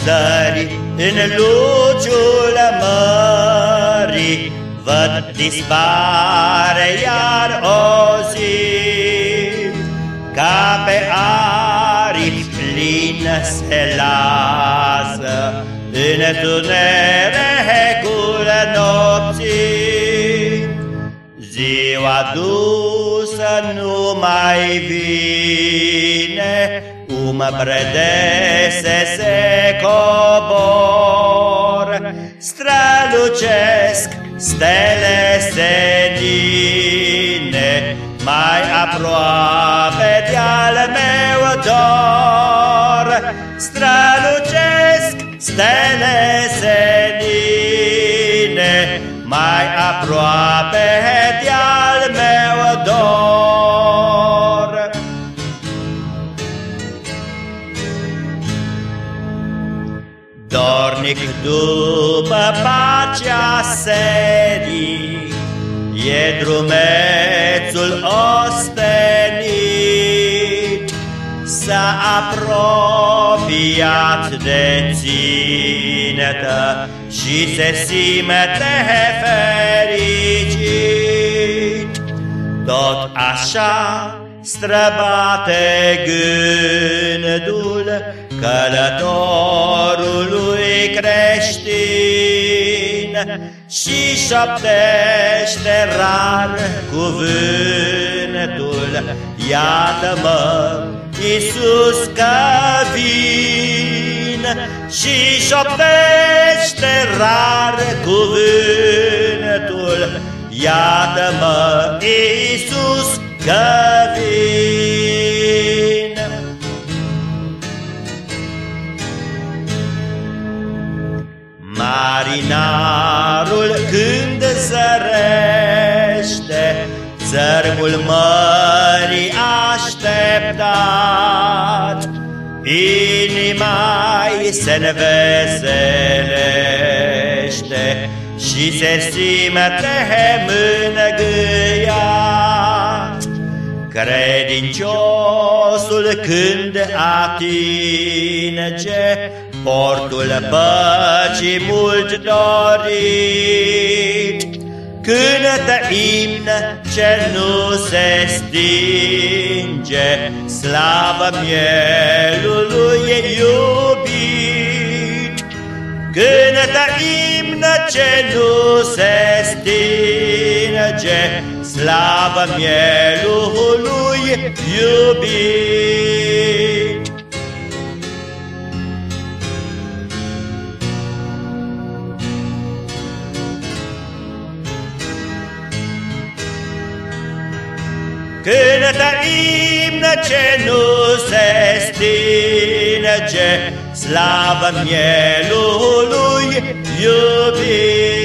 în zări, în luciul mării, Văd dispare iar o zi, Ca pe aripi plină se lasă, În tunericul nopții. Ziua dusă nu mai vine, Umbre dese se cobor, Strălucesc stele senine, Mai aproape de-al meu dor, Strălucesc stele senine, Mai aproape de-al Dornic după pacea serii, E drumețul ostenit, S-a apropiat de ținetă Și se simte fericit. Tot așa străbate gândul călătorului creștin și șoptește rar cuvântul, Iată-mă, Iisus, că vin și șoptește rar cuvântul, Iată-mă, Iisus, că Marinarul când zărește, Țărmul mării așteptat, Inima-i se neveselește Și se simte mângâiat. Credinciosul când atinge Portul păcii mult dorit, Cântă imn ce nu se stinge, Slavă mielului iubit. Cântă imn ce nu se stinge, Slavă mielului iubit. Cântă imn ce nu se stinge, Slavă mielului iubit.